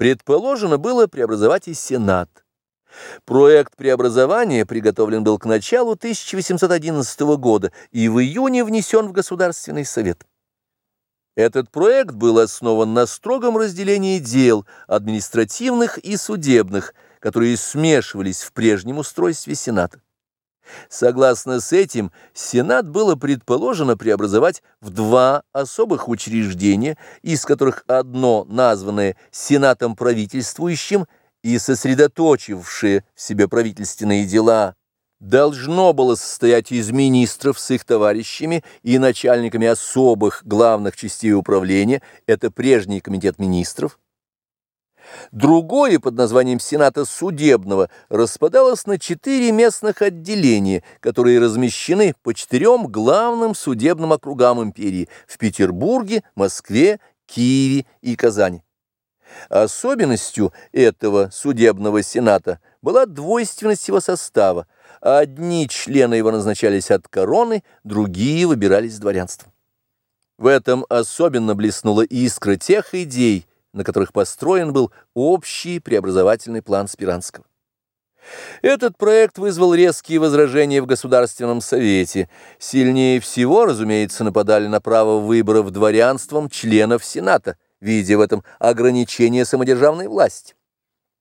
Предположено было преобразовать и Сенат. Проект преобразования приготовлен был к началу 1811 года и в июне внесен в Государственный совет. Этот проект был основан на строгом разделении дел административных и судебных, которые смешивались в прежнем устройстве Сената. Согласно с этим, Сенат было предположено преобразовать в два особых учреждения, из которых одно, названное Сенатом правительствующим и сосредоточившее в себе правительственные дела, должно было состоять из министров с их товарищами и начальниками особых главных частей управления, это прежний комитет министров, Другое под названием Сената Судебного распадалось на четыре местных отделения, которые размещены по четырем главным судебным округам империи в Петербурге, Москве, Киеве и Казани. Особенностью этого судебного сената была двойственность его состава. Одни члены его назначались от короны, другие выбирались дворянством. В этом особенно блеснула искра тех идей, на которых построен был общий преобразовательный план Спиранского. Этот проект вызвал резкие возражения в Государственном Совете. Сильнее всего, разумеется, нападали на право выборов дворянством членов Сената, видя в этом ограничение самодержавной власти.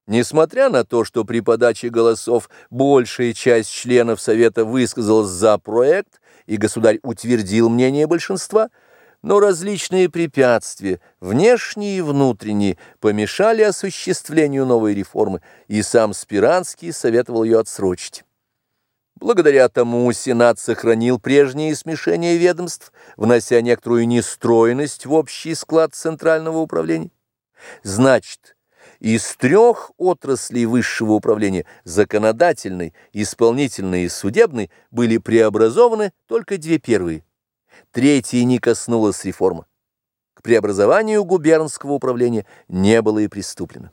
Несмотря на то, что при подаче голосов большая часть членов Совета высказалась за проект, и государь утвердил мнение большинства – но различные препятствия, внешние и внутренние, помешали осуществлению новой реформы, и сам Спиранский советовал ее отсрочить. Благодаря тому Сенат сохранил прежние смешения ведомств, внося некоторую нестройность в общий склад Центрального управления. Значит, из трех отраслей высшего управления – законодательной, исполнительной и судебной – были преобразованы только две первые – Третьей не коснулась реформа. К преобразованию губернского управления не было и приступлено.